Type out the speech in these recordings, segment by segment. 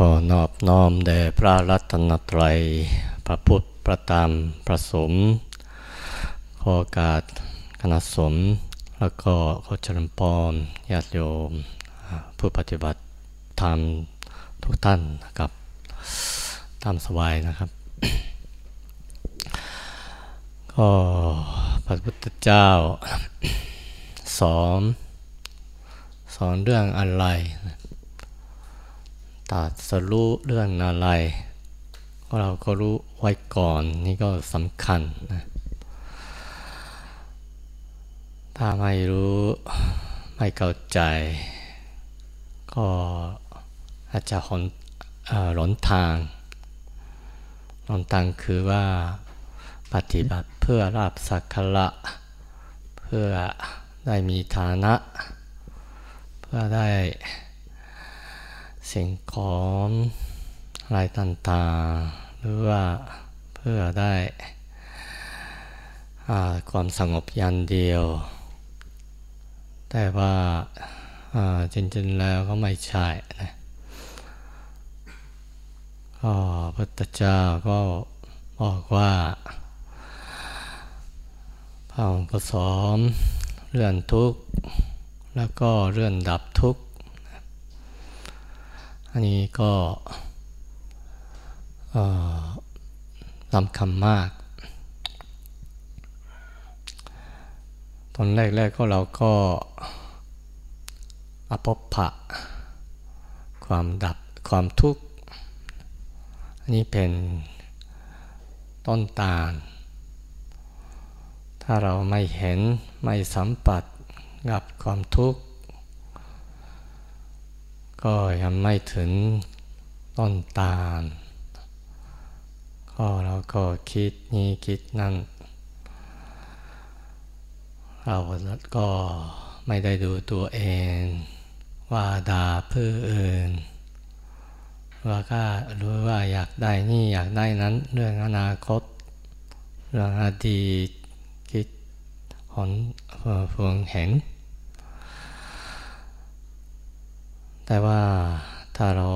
ขอนอบน้อมแด่พระรัตนตรัย พระพุทธ พระธรรม พระสงฆ์ขอโอกาสคณะสงฆ์แล้วก็ขอเจริญพรญาติโยม ผู้ปฏิบัติธรรมทุกท่านนะครับตามสบายนะครับ ก็พระพุทธเจ้าสอน สอนเรื่องอะไร ตัดสรู้เรื่องอะไรเราก็รู้ไว้ก่อนนี่ก็สำคัญนะถ้าไม่รู้ไม่เข้าใจ ก็อาจจะหนหลนทางหลนทางคือว่าปฏิบัติเพื่อราบสักการะเพื่อได้มีฐานะ เพื่อได้ สิ่งของอะไรต่างๆ หรือว่าเพื่อได้ความสงบยันเดียว แต่ว่าจริงๆแล้วก็ไม่ใช่นะก็พระพุทธเจ้าก็บอกว่าพระองค์ก็สอนเรื่องทุกข์ แล้วก็เรื่องดับทุกข์ อันนี้ก็สำคัญมาก ตอนแรกๆก็เราก็อภพะความดับความทุกข์ อันนี้เป็นต้นตาล ถ้าเราไม่เห็นไม่สัมผัสกับความทุกข์ ก็ยังไม่ถึงต้นตาล ก็เราก็คิดนี้คิดนั่น เราก็ไม่ได้ดูตัวเอง ว่าด่าเพื่ออื่น ว่าก็รู้ว่าอยากได้นี่อยากได้นั้นเรื่องอนาคต เรื่องอดีตคิดหนเฟืองเห็น แต่ว่าถ้าเรา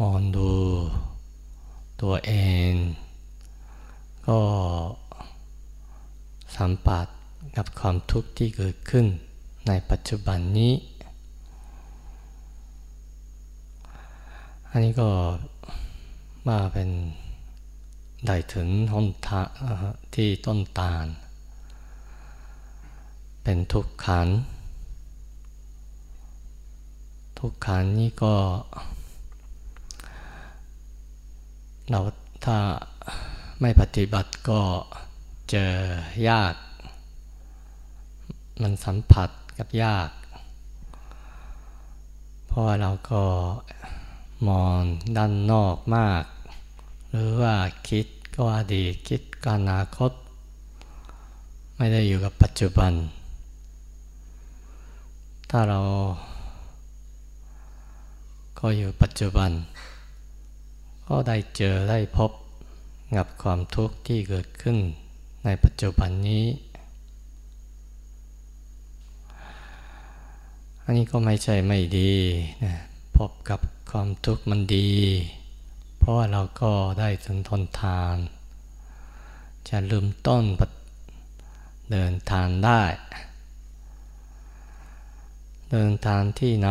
มองดูตัวเอง ก็สัมผัสกับความทุกข์ที่เกิดขึ้นในปัจจุบันนี้ อันนี้ก็มาเป็นได้ถึงหนทางที่ต้นตาล เป็นทุกขัน ทุกขันนี้ก็ เราถ้าไม่ปฏิบัติก็เจอยาก มันสัมผัสกับยาก เพราะเราก็มองด้านนอกมาก หรือว่าคิดก็อดีตคิดก็อนาคต ไม่ได้อยู่กับปัจจุบัน ถ้าเรา ก็อยู่ปัจจุบัน ก็ได้เจอได้พบกับความทุกข์ที่เกิดขึ้นในปัจจุบันนี้ อันนี้ก็ไม่ใช่ไม่ดีนะพบกับความทุกข์มันดี เพราะว่าเราก็ได้ถึงทนทาน จะลืมต้นเดินทางได้ เดินทางที่ไหน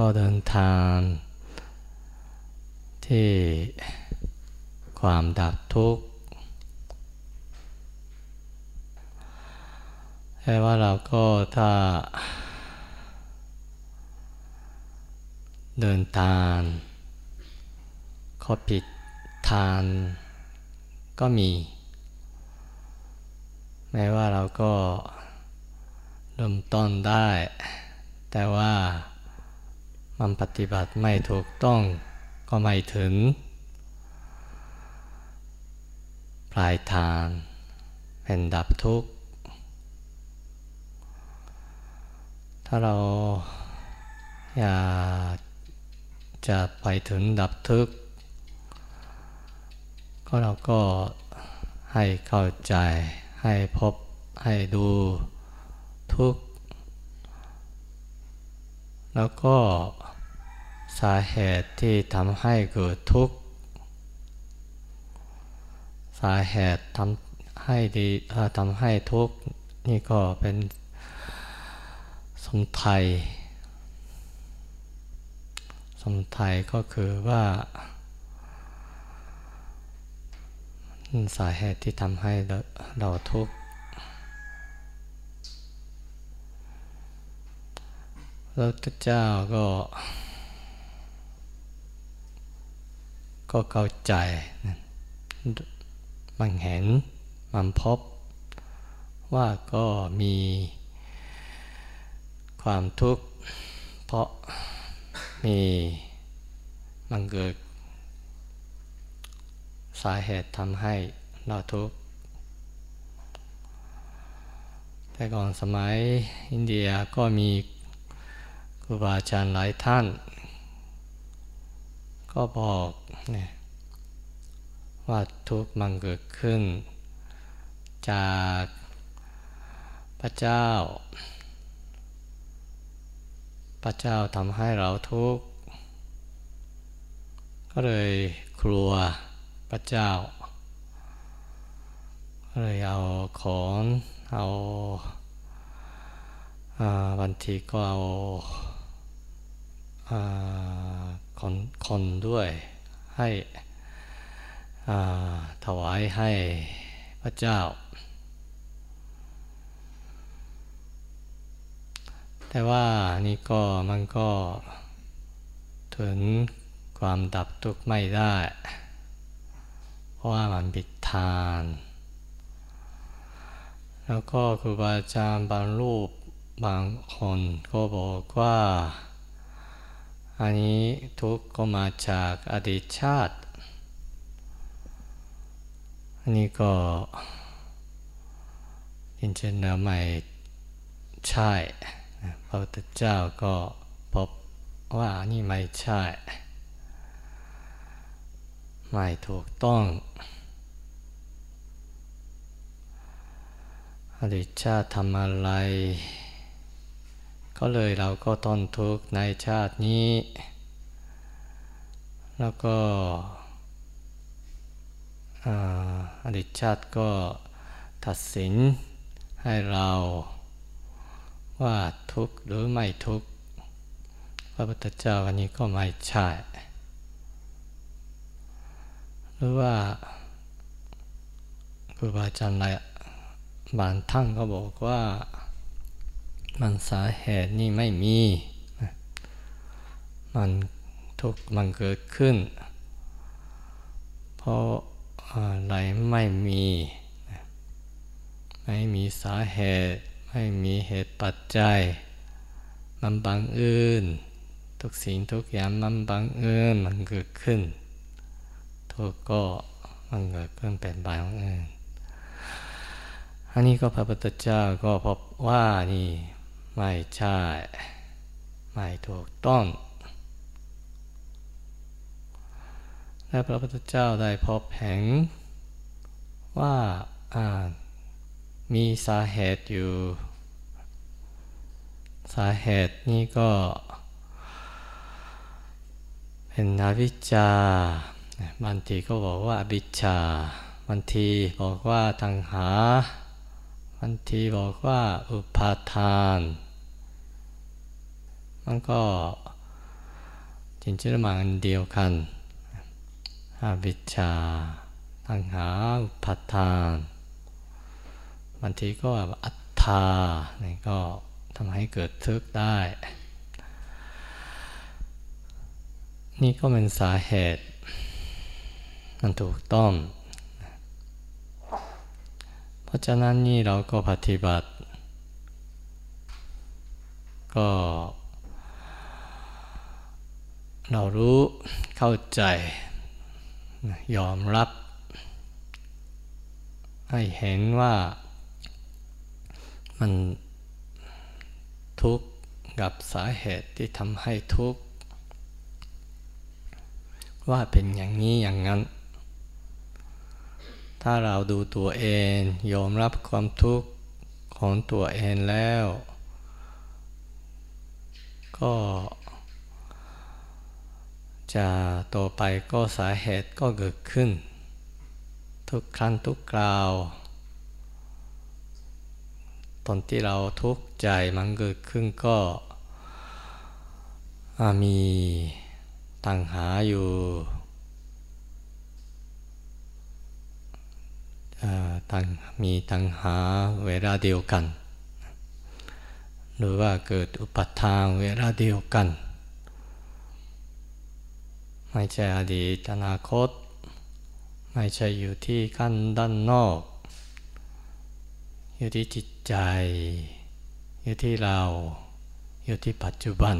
ก็เดินทางที่ความดับทุกข์แต่ว่าเราก็ถ้า เดินทางข้อผิดทางก็มี แม้ว่าเราก็เริ่มต้นได้ แต่ว่า มันปฏิบัติไม่ถูกต้องก็ไม่ถึง ปลายทางเป็นดับทุกข์ ถ้าเราอยากจะไปถึงดับทุกข์ก็เราก็ให้เข้าใจให้พบให้ดูทุกข์ แล้วก็สาเหตุที่ทำให้เกิดทุกข์ สาเหตุทำให้ดีทำให้ทุกข์ นี่ก็เป็นสมทัยสมทัยก็คือว่า สาเหตุที่ทำให้เราทุกข์ พระเจ้าก็ ก็เข้าใจ มันเห็นมันพบ ว่าก็มีความทุกข์ เพราะมีมันเกิด สาเหตุทำให้เราทุกข์ แต่ก่อนสมัยอินเดียก็มี รูบาอาจารย์หลายท่าน ก็บอกเนี่ยว่าทุกข์มันเกิดขึ้น จากพระเจ้า พระเจ้าทำให้เราทุกข์ ก็เลยครัวพระเจ้า ก็เลยเอาของเอาบางทีก็เอา คนคนด้วยให้ถวายให้พระเจ้า แต่ว่านี่ก็มันก็ถึงความดับทุกข์ไม่ได้ เพราะว่ามันบิดทาน แล้วก็ครูบาอาจารย์บางรูปบางคนก็บอกว่า อันนี้ทุกข์ก็มาจากอดีตชาติ อันนี้ก็จริงๆแล้วไม่ใช่พระพุทธเจ้าก็พบว่านี่ไม่ใช่ ไม่ถูกต้องอดีตชาติทำอะไร ก็เลยเราก็ทนทุกข์ในชาตินี้ แล้วก็อดีตชาติก็ตัดสินให้เราว่าทุกข์หรือไม่ทุกข์พระพุทธเจ้าอันนี้ก็ไม่ใช่ หรือว่าครูบาอาจารย์หลายบางท่านก็บอกว่า มันสาเหตุนี่ไม่มี มันทุกมันเกิดขึ้น เพราะอะไรไม่มี ไม่มีสาเหตุ ไม่มีเหตุปัจจัย มันบังเอิญทุกสิ่งทุกอย่างมันบังเอิญมันเกิดขึ้น ทุกก็มันเกิดขึ้นเป็นบังเอิญอันนี้ก็พระพุทธเจ้าก็พบว่านี่ ไม่ใช่ ไม่ถูกต้อง และพระพุทธเจ้าได้พบเห็นว่ามีสาเหตุอยู่ สาเหตุนี้ก็ เป็นอวิชชาบางทีก็บอกว่าอวิชชาบางทีบอกว่าตังหาบางทีบอกว่าอุปาทาน มันก็จริงๆมันเดียวกันอาวิชชาตัณหาอุปทานบางทีก็อัตตานี่ก็ทำให้เกิดทุกข์ได้ นี่ก็เป็นสาเหตุ มันถูกต้อง เพราะฉะนั้นนี่เราก็ปฏิบัติ ก็ เรารู้เข้าใจ ยอมรับ ให้เห็นว่ามันทุกข์กับสาเหตุที่ทำให้ทุกข์ ว่าเป็นอย่างนี้อย่างนั้น ถ้าเราดูตัวเองยอมรับความทุกข์ของตัวเองแล้ว ก็ จะต่อไปก็สาเหตุก็เกิดขึ้น ทุกครั้งทุกคราวตอนที่เราทุกข์ใจมันเกิดขึ้นก็มีตังหาอยู่ตังมีตังหาเวลาเดียวกัน หรือว่าเกิดอุปทานเวลาเดียวกัน ไม่ใช่อดีตอนาคต ไม่ใช่อยู่ที่ขั้นด้านนอก อยู่ที่จิตใจ อยู่ที่เรา อยู่ที่ปัจจุบัน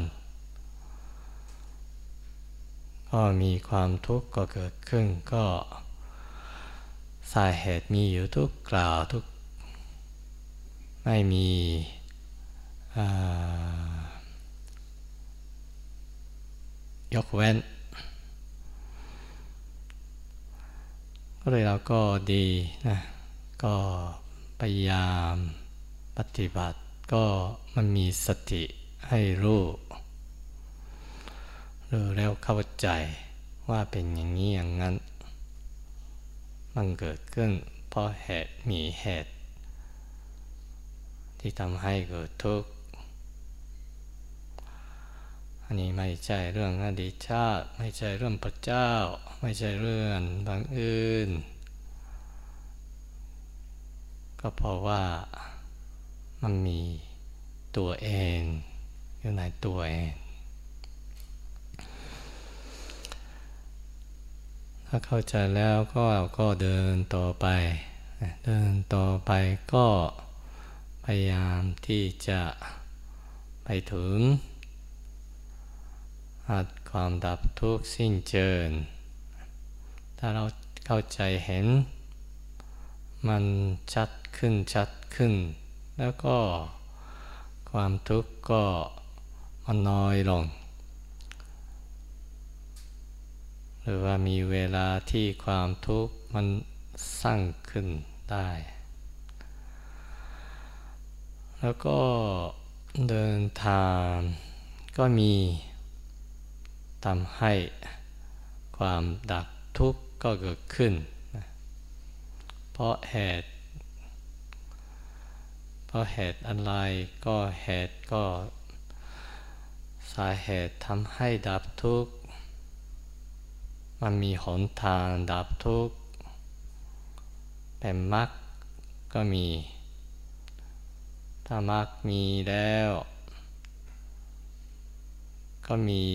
ก็มีความทุกข์ก็เกิดขึ้นก็สาเหตุมีอยู่ทุกกล่าวทุก ไม่มียกเว้น ก็เลยเราก็ดีนะก็พยายามปฏิบัติ ก็มันมีสติให้รู้รู้แล้วเข้าใจว่าเป็นอย่างนี้อย่างนั้น มันเกิดขึ้น เพราะเหตุมีเหตุ ที่ทำให้เกิดทุกข์ อันนี้ไม่ใช่เรื่องอดีตชาติ ไม่ใช่เรื่องพระเจ้า ไม่ใช่เรื่องบางอื่น ก็เพราะว่ามันมีตัวเองอยู่ในตัวเองถ้าเข้าใจแล้วก็ก็เดินต่อไป เดินต่อไปก็พยายามที่จะไปถึงัดความดับทุกข์สิ้นเชิงถ้าเราเข้าใจเห็น มันชัดขึ้นชัดขึ้น แล้วก็ความทุกข์ก็มันน้อยลง หรือว่ามีเวลาที่ความทุกข์มันสร้างขึ้นได้ แล้วก็เดินทางก็มี ทำให้ความดับทุกข์ก็เกิดขึ้น เพราะเหตุ เพราะเหตุอะไรก็เหตุก็สาเหตุทำให้ดับทุกข์ มันมีหนทางดับทุกข์ เป็นมรรคก็มี ถ้ามรรคมีแล้ว ก็มี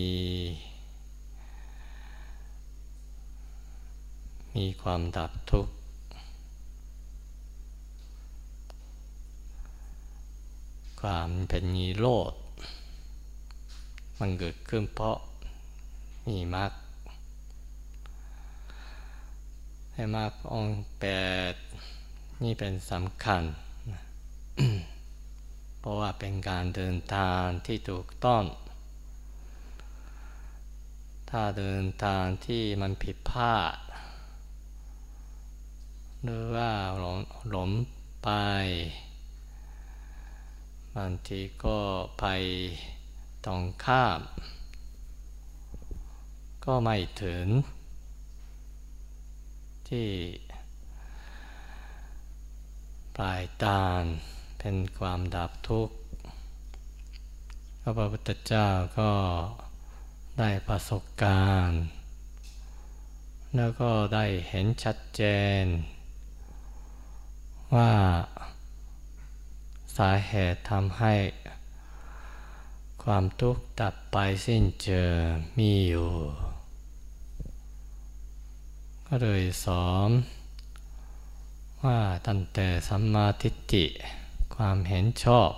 มีความดับทุกข์ ความเป็นนิโรธ มันเกิดขึ้นเพราะมีมรรคให้มากองแปดนี่เป็นสำคัญ เพราะว่าเป็นการเดินทางที่ถูกต้องถ้าเดินทางที่มันผิดพลาด หรือว่าหลงหลงไป บางทีก็ไปตรงข้าม ก็ไม่ถึง ที่ปลายตาเป็นความดับทุกข์พระพุทธเจ้าก็ได้ประสบการณ์ แล้วก็ได้เห็นชัดเจน ว่าสาเหตุทำให้ ความทุกข์ดับไปสิ้นเชิงมีอยู่ ก็เลยสอนว่าตั้งแต่สัมมาทิฏฐิความเห็นชอบ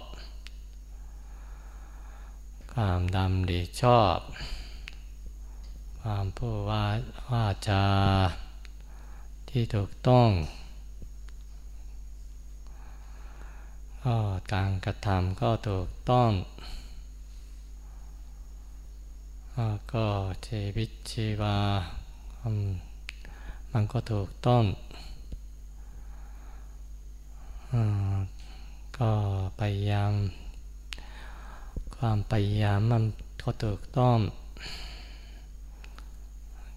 ความดำดีชอบ ความพูดว่าว่าจาที่ถูกต้อง ก็การกระทำก็ถูกต้อง ก็ชีวิตชีวา มันก็ถูกต้อง ก็พยายาม ความพยายามมันก็ถูกต้อง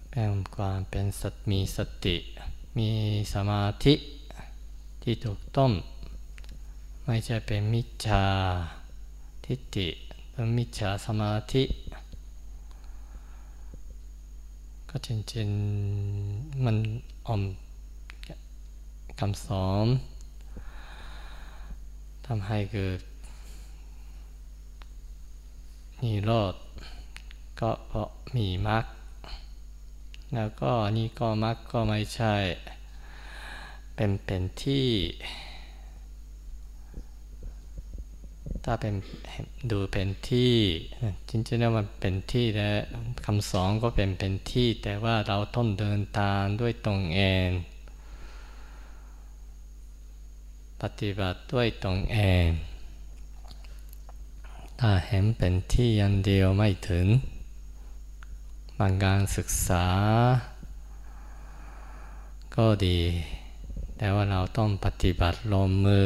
เป็นความเป็นสตมีสติ มีสมาธิที่ถูกต้อง ไม่ใช่เป็นมิจฉาทิฏฐิเป็นมิจฉาสมาธิ ก็จริงๆมันอมคำสอนทำให้เกิดนิโรธก็เพราะมีมรรคแล้วก็นี่ก็มรรคก็ไม่ใช่ เป็นเป็นที่ ถ้าเป็นดูเป็นที่จริงๆแล้วมันเป็นที่และคำสอนก็เป็นเป็นที่ แต่ว่าเราต้องเดินตามด้วยตรงเองปฏิบัติด้วยตรงเองถ้าเห็นเป็นที่ยันเดียวไม่ถึง บางการศึกษา ก็ดี แต่ว่าเราต้องปฏิบัติลงมือ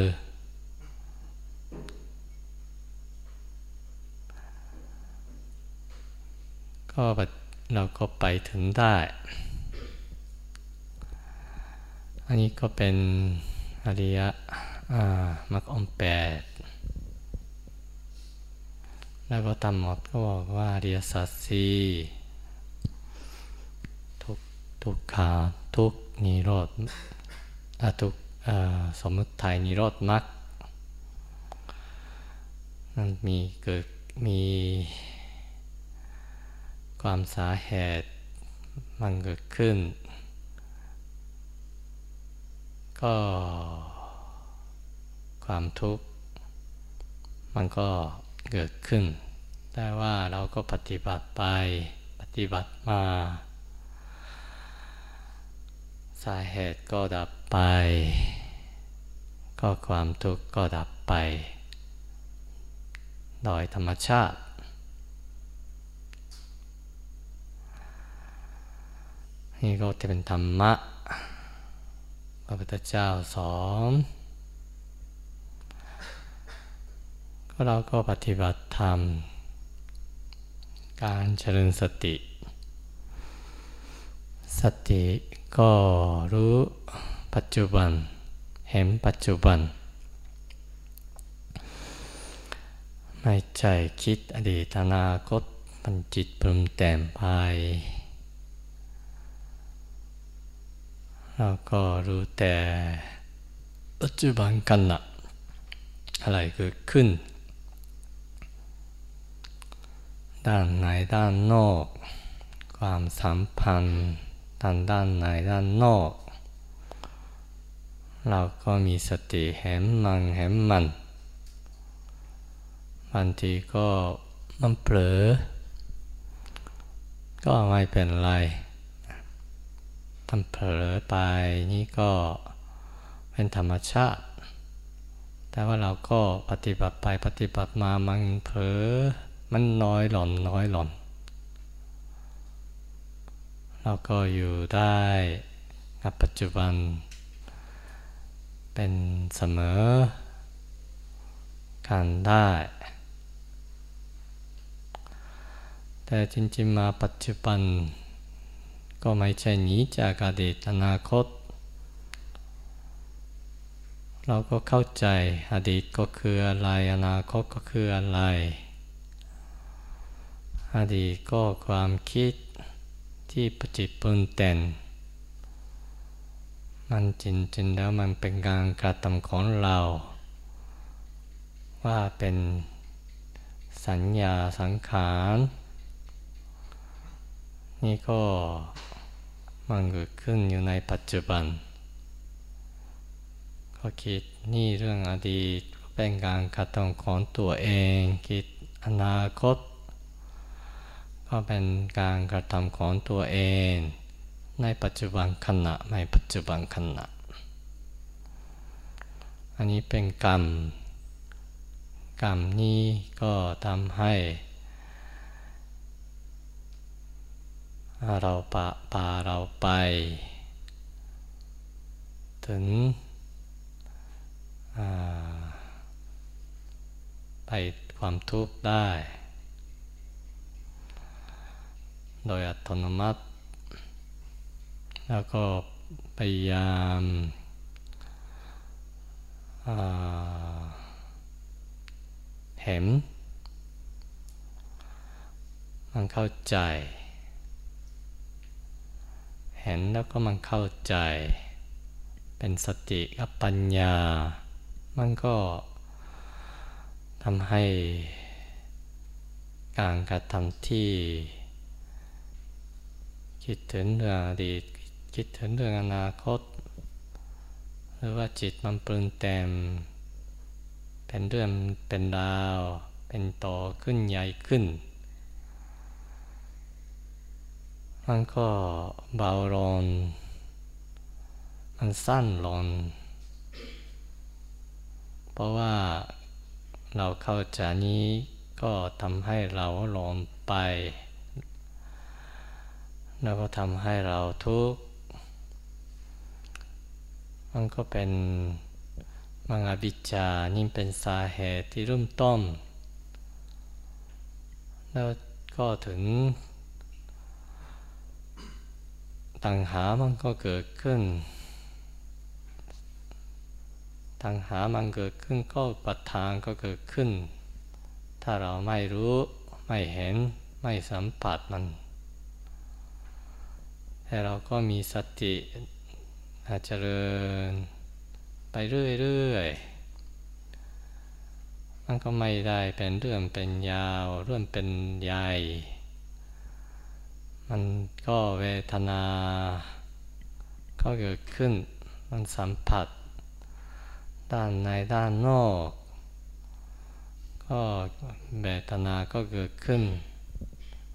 ก็เราก็ไปถึงได้ อันนี้ก็เป็นอริยะมรรคองแปด แล้วก็ตามหมดก็บอกว่าอริยสัจสี่ทุกทุกขาทุกนิโรธทุกสมมติไทยนิโรธมรรคมันมีเกิดมี ความสาเหตุมันเกิดขึ้น ก็ความทุกข์มันก็เกิดขึ้น แต่ว่าเราก็ปฏิบัติไปปฏิบัติมา สาเหตุก็ดับไป ก็ความทุกข์ก็ดับไป โดยธรรมชาติ นี่ก็จะเป็นธรรมะพระพุทธเจ้าสอนเราก็ปฏิบัติธรรม การเจริญสติ สติก็รู้ปัจจุบัน เห็นปัจจุบัน ไม่ใจคิดอดีตอนาคตมันจิตปรุงแต่งไป เราก็รู้แต่ปัจจุบันกันนะอะไรเกิดขึ้น ด้านในด้านนอก ความสัมพันธ์ด้านด้านในด้านนอก เราก็มีสติเห็นมันเห็นมันบางทีก็มันเผลอก็ไม่เป็นไร มันเผลอไปนี่ก็เป็นธรรมชาติ แต่ว่าเราก็ปฏิบัติไปปฏิบัติมามันเผลอมันน้อยหล่อนน้อยหล่อนเราก็อยู่ได้กับปัจจุบัน เป็นเสมอการได้ แต่จริงๆมาปัจจุบัน ก็ไม่ใช่หนีจากอดีตอนาคต เราก็เข้าใจอดีตก็คืออะไร อนาคตก็คืออะไร อดีตก็ความคิดที่ปฏิปุนแต่น มันจริงจริงแล้วมันเป็นการกระทำของเรา ว่าเป็นสัญญาสังขาร นี่ก็ มันเกิดขึ้นอยู่ในปัจจุบัน ก็คิดนี่เรื่องอดีตเป็นการกระทำของตัวเอง คิดอนาคต ก็เป็นการกระทำของตัวเอง ในปัจจุบันขณะในปัจจุบันขณะ อันนี้เป็นกรรม กรรมนี้ก็ทำให้ เราปะปาเราไป ถึงไปความทุกข์ได้ โดยอัตโนมัติ แล้วก็พยายามเห็นมันเข้าใจ เห็นแล้วก็มันเข้าใจ เป็นสติกับปัญญา มันก็ทำให้การกระทำที่ คิดถึงเรื่องอดีตคิดถึงเรื่องอนาคต หรือว่าจิตมันปรุงแต่งเป็นเรื่องเป็นราว เป็นโตขึ้นใหญ่ขึ้น มันก็เบาลงมันสั้นลง เพราะว่าเราเข้าใจนี้ก็ทำให้เราหลงไป แล้วก็ทำให้เราทุกข์ มันก็เป็นมังอวิจานี่เป็นสาเหตุที่รุ่มต้น แล้วก็ถึง ตังหามันก็เกิดขึ้น ตังหามันเกิดขึ้นก็ปัจทางก็เกิดขึ้น ถ้าเราไม่รู้ไม่เห็นไม่สัมผัสมัน แต่เราก็มีสติอาจเจริญไปเรื่อยๆ มันก็ไม่ได้เป็นเรื่องเป็นยาวเรื่องเป็นใหญ่ มันก็เวทนา ก็เกิดขึ้น มันสัมผัส ด้านในด้านนอก ก็เวทนาก็เกิดขึ้น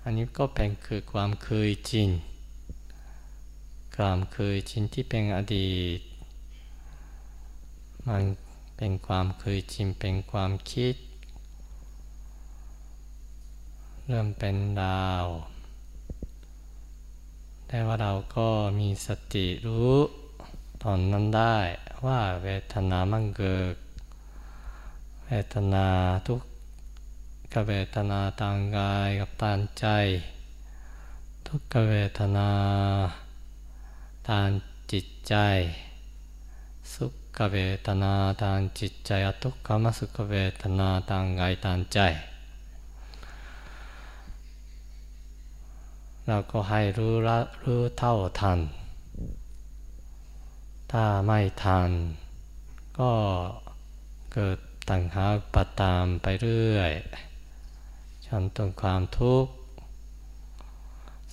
อันนี้ก็เป็นคือความเคยชิน ความเคยชินที่เป็นอดีต มันเป็นความเคยชิน เป็นความคิด เริ่มเป็นดาว แต่ว่าเราก็มีสติรู้ตอนนั้นได้ว่าเวทนามันเกิด เวทนาทุกขเวทนาทางกายกับทางใจ ทุกขเวทนาทางจิตใจ สุขเวทนาทางจิตใจทุกขมสุขเวทนาทางกายทางใจ เราก็ให้รู้ละรู้เท่าทัน ถ้าไม่ทัน ก็เกิดตังหาปัตตามไปเรื่อยจนต้นความทุกข์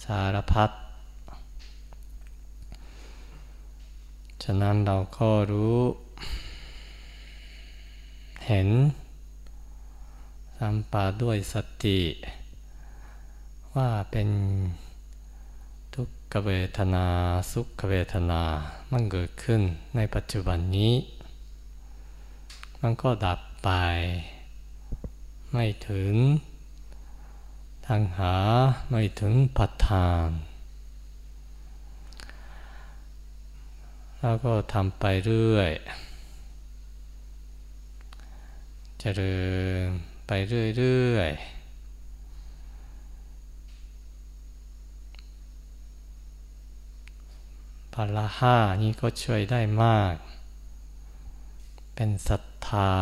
สารพัดฉะนั้นเราก็รู้ เห็นสัมปาด้วยสติ ว่าเป็นทุกขเวทนาสุขเวทนา มันเกิดขึ้นในปัจจุบันนี้ มันก็ดับไป ไม่ถึงทางหาไม่ถึงปัฏฐาน แล้วก็ทำไปเรื่อยจเจริญไปเรื่อยๆ พละห้านี้ก็ช่วยได้มาก เป็นศรัทธา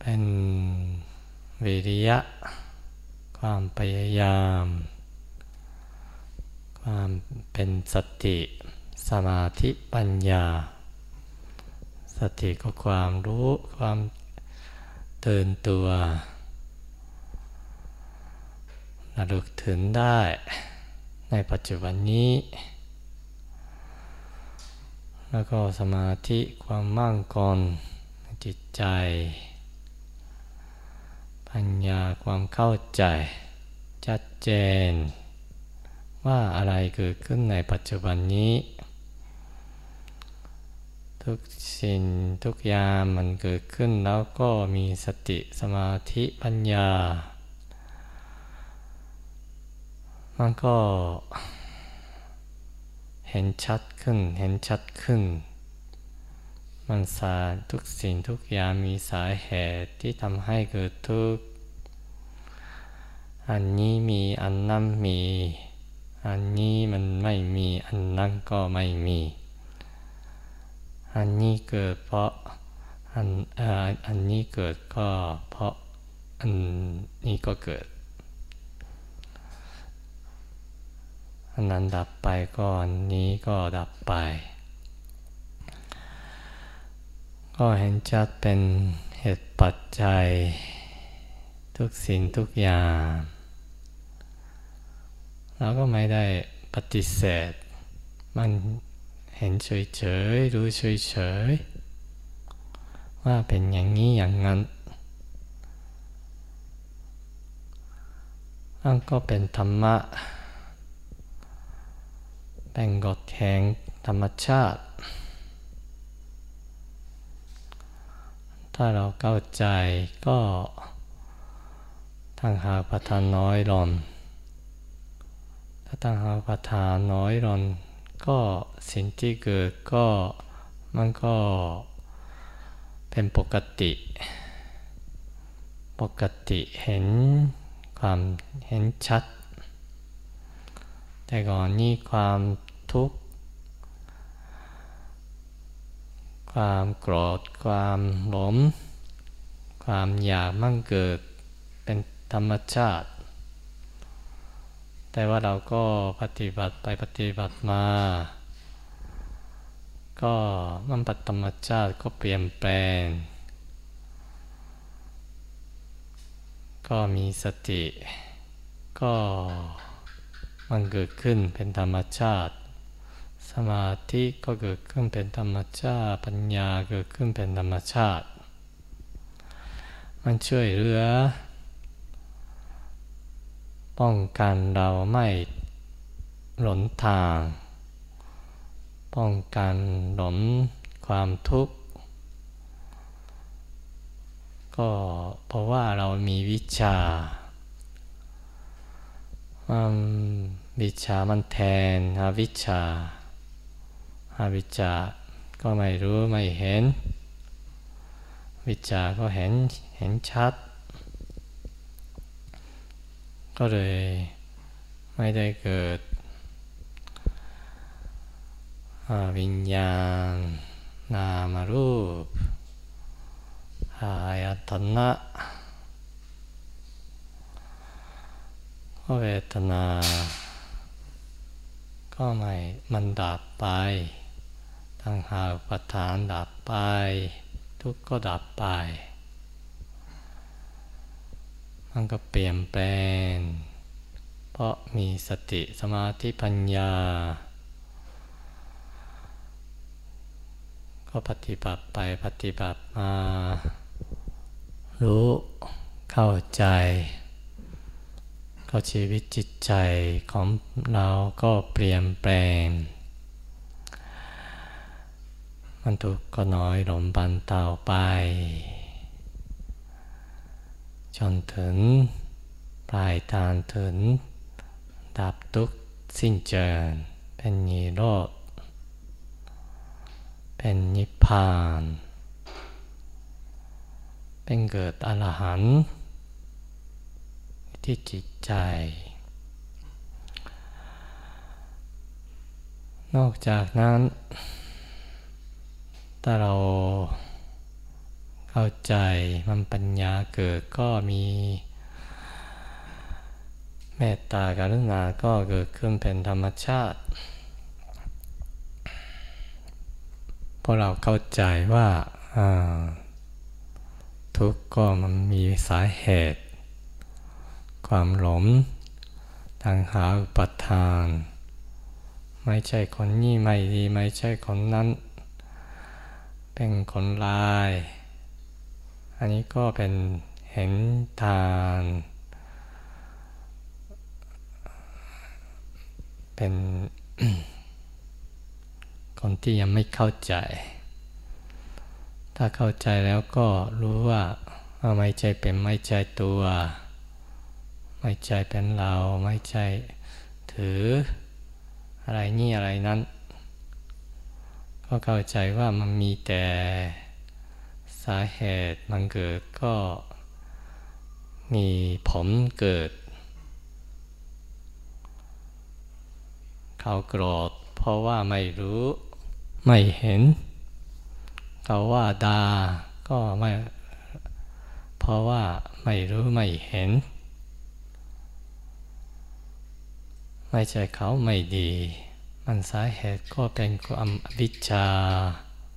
เป็นวิริยะ ความพยายาม ความเป็นสติ สมาธิปัญญา สติก็ความรู้ความตื่นตัวระลึกถึงได้ ในปัจจุบันนี้ แล้วก็สมาธิความมั่งกรจิตใจ ปัญญาความเข้าใจ ชัดเจน ว่าอะไรเกิดขึ้นในปัจจุบันนี้ ทุกสิ่งทุกอย่างมันเกิดขึ้นแล้วก็มีสติสมาธิปัญญา มันก็ เห็นชัดขึ้น เห็นชัดขึ้น มันสาทุกสิ่งทุกอย่างมีสาเหตุที่ทำให้เกิดทุกข์ อันนี้มีอันนั้นมี อันนี้มันไม่มี อันนั้นก็ไม่มี อันนี้เกิดเพราะอันอันนี้เกิดก็เพราะอันนี้ก็เกิด อันนั้นดับไปก็อันนี้ก็ดับไป ก็เห็นชัดเป็นเหตุปัจจัย ทุกสิ่งทุกอย่างเราก็ไม่ได้ปฏิเสธ มันเห็นเฉยๆรู้เฉยๆว่าเป็นอย่างนี้อย่างนั้นนั่นก็เป็นธรรมะ เป็นกฎแห่งธรรมชาติ ถ้าเราเข้าใจก็ทางหากพัฒนน้อยลงถ้าตั้งหาประทานน้อยลงก็สิ่งที่เกิดก็มันก็เป็นปกติ ปกติเห็นความเห็นชัด แต่ก่อนนี้ความ ทุกข์ ความโกรธ ความหลงความอยากมั่งเกิดเป็นธรรมชาติ แต่ว่าเราก็ปฏิบัติไปปฏิบัติมา ก็มันปัตธรรมชาติก็เปลี่ยนแปลง ก็มีสติ ก็มันเกิดขึ้นเป็นธรรมชาติ มาธิก็เกิดขึ้นเป็นธรรมชาติ ปัญญาเกิดขึ้นเป็นธรรมชาติ มันช่วยเหลือ ป้องกันเราไม่หลนทาง ป้องกันหลนความทุกข์ ก็เพราะว่าเรามีวิชาวิชามันแทนอวิชา อาวิชาก็ไม่รู้ไม่เห็น วิชาก็เห็นเห็นชัด ก็เลยไม่ได้เกิดวิญญาณ นามรูปอายตนะเวทนา ก็ไม่มันดับไป ทั้งหาประธานดับไป ทุกก็ดับไป มันก็เปลี่ยนแปลง เพราะมีสติสมาธิปัญญา ก็ปฏิบัติไปปฏิบัติมา รู้เข้าใจก็ชีวิตจิตใจของเราก็เปลี่ยนแปลง มันทุกข์ก็น้อยลงบันเตาไป จนถึงปลายทางถึง ดับทุกข์สิ้นเจิญเป็นนิโรธเป็นนิพพาน เป็นเกิดอรหันต์ที่จิตใจ นอกจากนั้น ถ้าเราเข้าใจมันปัญญาเกิดก็มีเมตตากรุณาก็เกิดขึ้นเป็นธรรมชาติพราะเราเข้าใจว่าทุกข์ก็มันมีสาเหตุ ความหลงทางหาอุปทาน ไม่ใช่คนนี้ไม่ดี ไม่ใช่คนนั้น เป็นคนลาย อันนี้ก็เป็นเห็นทาน เป็นคนที่ยังไม่เข้าใจ ถ้าเข้าใจแล้วก็รู้ว่าไม่ใจเป็นไม่ใจตัว ไม่ใจเป็นเรา ไม่ใจถืออะไรนี่อะไรนั้น ก็เข้าใจว่ามันมีแต่สาเหตุมันเกิดก็มีผลเกิด เขาโกรธเพราะว่าไม่รู้ไม่เห็นเขาว่าดาก็ไม่เพราะว่าไม่รู้ไม่เห็น ไม่ใช่เขาไม่ดี มันสาเหตุก็เป็นความวิชา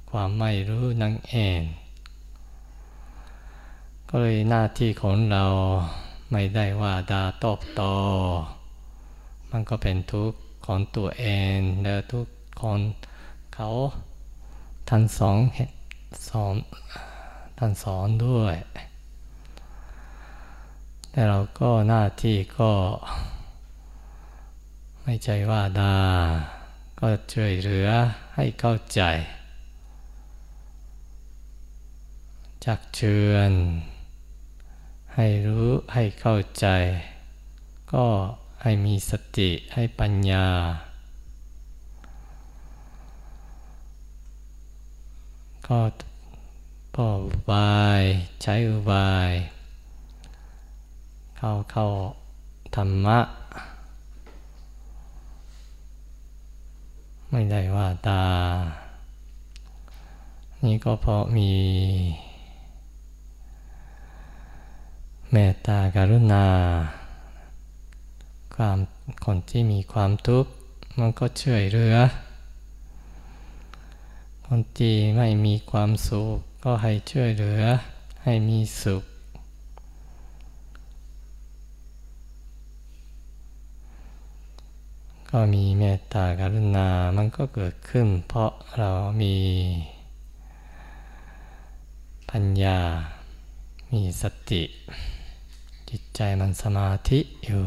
ความไม่รู้นั่นเอง ก็เลยหน้าที่ของเราไม่ได้ว่าดาตอบต่อมันก็เป็นทุกข์ของตัวเองและทุกข์ของเขาท่านสองสอนท่านสอนด้วย แต่เราก็หน้าที่ก็ ไม่ใจว่าดา ก็ช่วยเหลือให้เข้าใจ จักเชือนให้รู้ให้เข้าใจ ก็ให้มีสติให้ปัญญา ก็ก็อุบายใช้อุบาย เข้าเข้าธรรมะ ไม่ได้ว่าตา นี่ก็เพราะมี เมตตาการุณา ความคนที่มีความทุกข์มันก็ช่วยเหลือ คนที่ไม่มีความสุขก็ให้ช่วยเหลือให้มีสุข ก็มีเมตตากรุณา มันก็เกิดขึ้น เพราะเรามีปัญญา มีสติ จิตใจมันสมาธิอยู่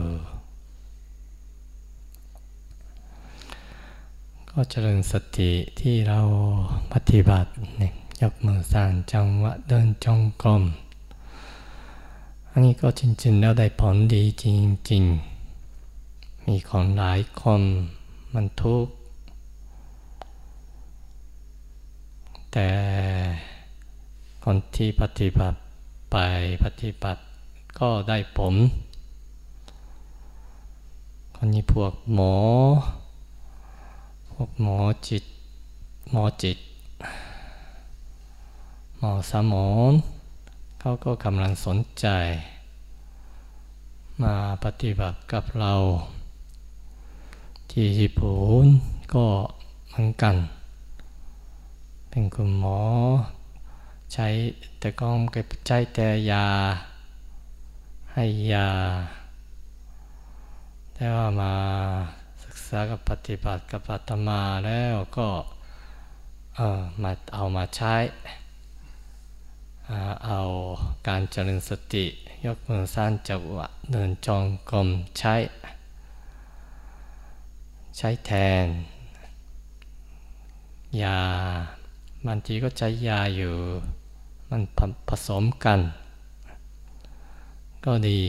ก็เจริญสติที่เราปฏิบัติเนี่ยยกมือสร้างจังหวะเดินจงกรม อันนี้ก็จริงๆแล้วได้ผลดีจริงๆ มีคนหลายคนมันทุกข์ แต่คนที่ปฏิบัติไปปฏิบัติก็ได้ผล คนนี้พวกหมอ พวกหมอจิต หมอจิต หมอสมองเขาก็กำลังสนใจ มาปฏิบัติกับเรา ที่ญี่ปุ่นก็เหมือนกัน เป็นคุณหมอ ใช้แต่ก็เก็บใจแต่ยา ให้ยา แต่ว่ามาศึกษากับปฏิบัติกับปัตมาแล้วก็เออมาเอามาใช้เอาการเจริญสติ ยกมือสร้างจังหวะเดินจองกรมใช้ ใช้แทน ยาบางทีก็ใช้ยาอยู่มันผสมกัน ก็ดี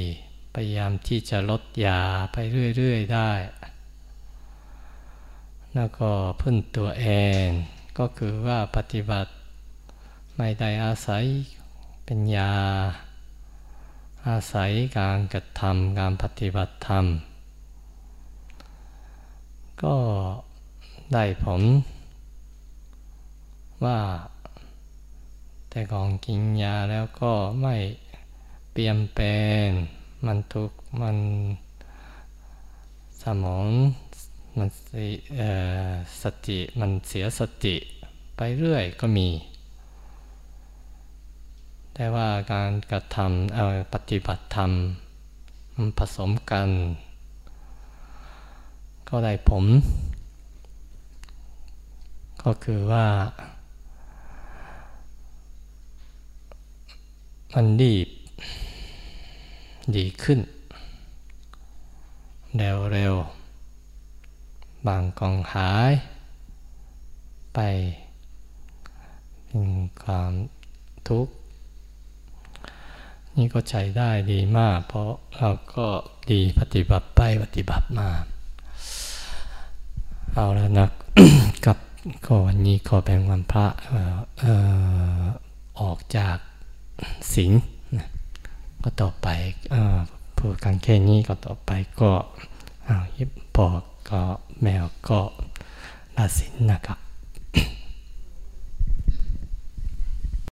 พยายามที่จะลดยาไปเรื่อย ๆ ได้ แล้วก็พึ่งตัวเองก็คือว่าปฏิบัติไม่ได้อาศัยเป็นยา อาศัยการกระทำการปฏิบัติธรรม ก็ได้ผล ว่า แต่ของกินยาแล้วก็ไม่เปลี่ยนแปลงมันทุกมันสมองมันสติมันเสียสติไปเรื่อยก็มี แต่ว่าการกระทำปฏิบัติธรรมมันผสมกัน ก็ได้ผม ก็คือว่ามันดีดีขึ้น เร็วเร็ว บางกองหาย ไปเป็นความทุกข์ นี่ก็ใช้ได้ดีมาก เพราะเราก็ดีปฏิบัติไปปฏิบัติมา เอาแล้วนะกับก็วันนี้ขอเป็นวันพระออกจากสิงก็ต่อไปพูดกันแค่นี้ก็ต่อไปก็อ้าวยิบปอก็แมวก็ลาสินนะครับ